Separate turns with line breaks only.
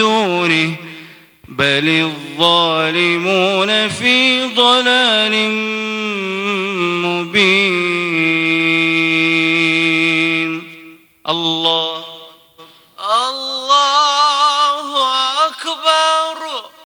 دونه بل الظالمون في ضلال مبين.
الله